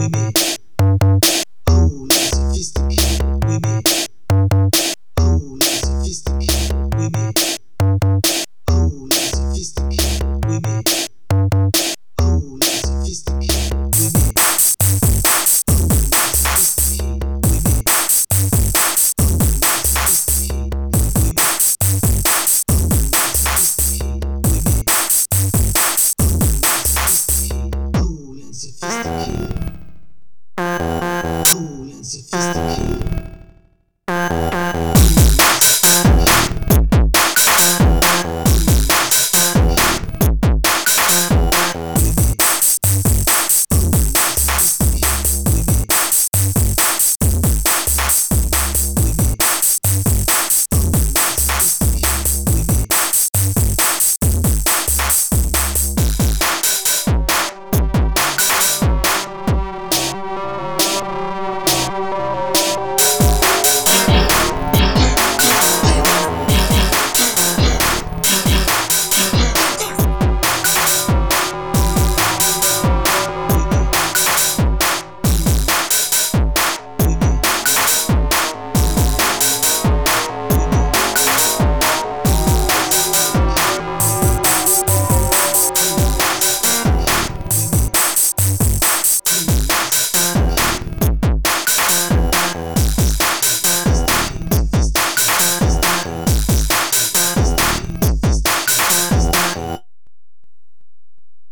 women. Oh, sophisticated women. Oh, sophisticated women. Oh, sophisticated women. Oh, sophisticated women. sophisticated. 下。